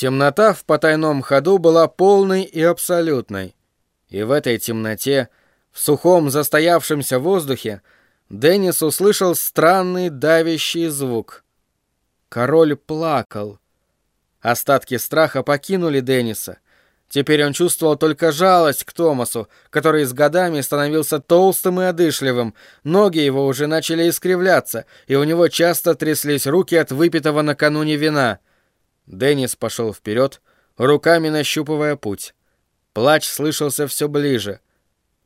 Темнота в потайном ходу была полной и абсолютной. И в этой темноте, в сухом застоявшемся воздухе, Деннис услышал странный давящий звук. Король плакал. Остатки страха покинули Денниса. Теперь он чувствовал только жалость к Томасу, который с годами становился толстым и одышливым. Ноги его уже начали искривляться, и у него часто тряслись руки от выпитого накануне вина. Деннис пошел вперед, руками нащупывая путь. Плач слышался все ближе.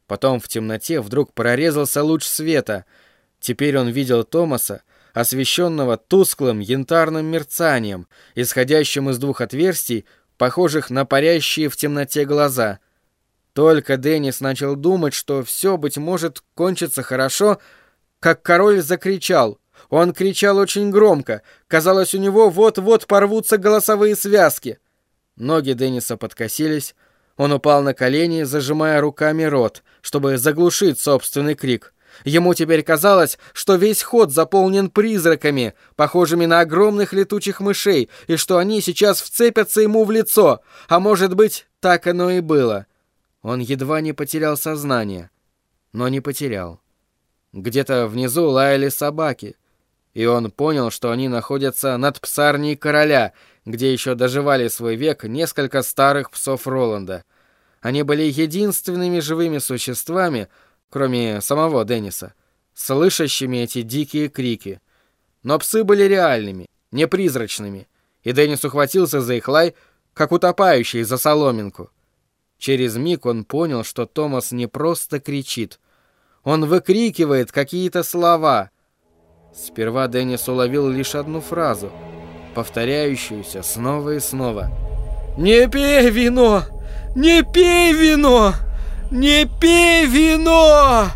Потом в темноте вдруг прорезался луч света. Теперь он видел Томаса, освещенного тусклым янтарным мерцанием, исходящим из двух отверстий, похожих на парящие в темноте глаза. Только Деннис начал думать, что все, быть может, кончится хорошо, как король закричал. Он кричал очень громко. Казалось, у него вот-вот порвутся голосовые связки. Ноги Денниса подкосились. Он упал на колени, зажимая руками рот, чтобы заглушить собственный крик. Ему теперь казалось, что весь ход заполнен призраками, похожими на огромных летучих мышей, и что они сейчас вцепятся ему в лицо. А может быть, так оно и было. Он едва не потерял сознание, но не потерял. Где-то внизу лаяли собаки, и он понял, что они находятся над псарней короля, где еще доживали свой век несколько старых псов Роланда. Они были единственными живыми существами, кроме самого Денниса, слышащими эти дикие крики. Но псы были реальными, не призрачными, и Деннис ухватился за их лай, как утопающий за соломинку. Через миг он понял, что Томас не просто кричит. Он выкрикивает какие-то слова. Сперва Деннис уловил лишь одну фразу, повторяющуюся снова и снова. «Не пей вино! Не пей вино!» Не пей вино!»